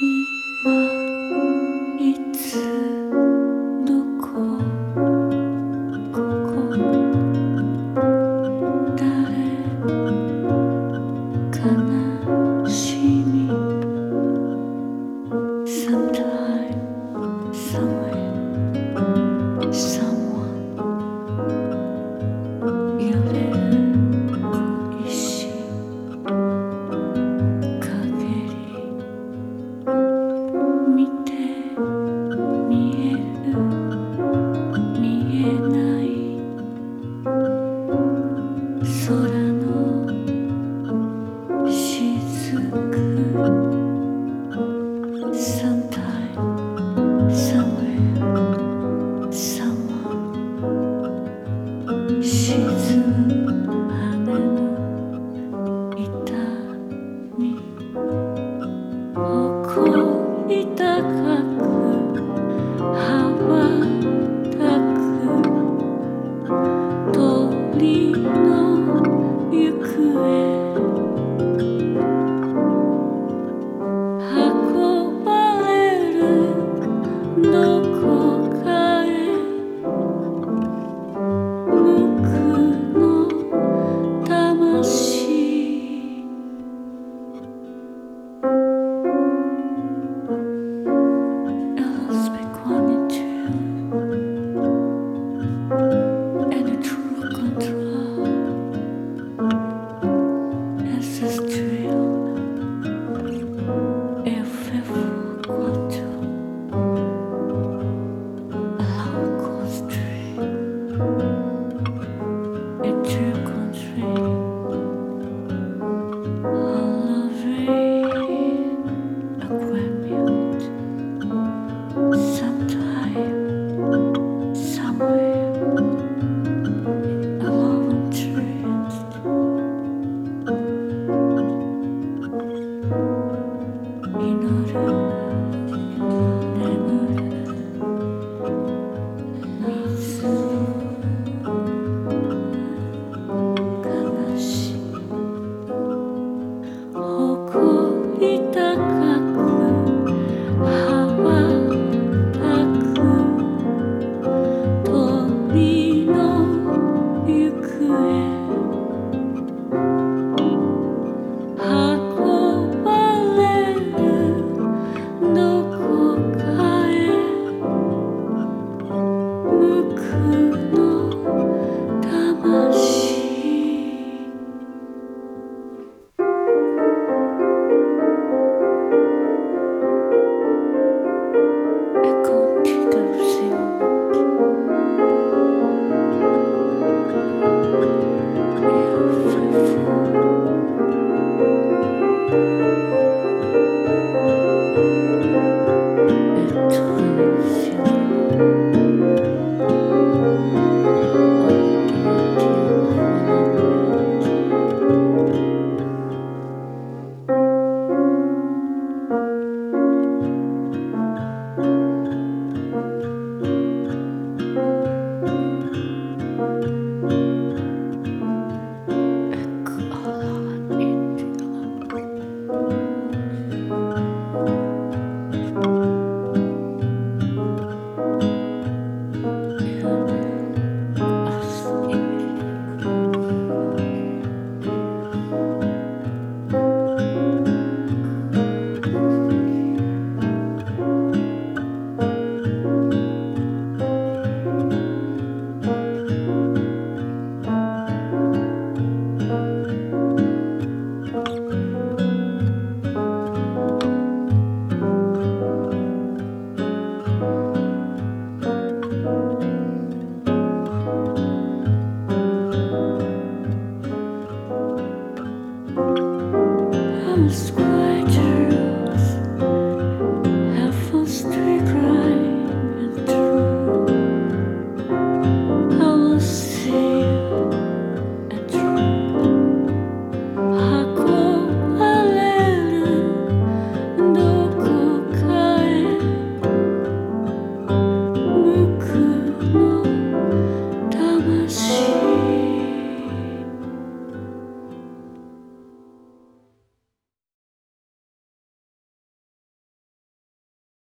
You. School.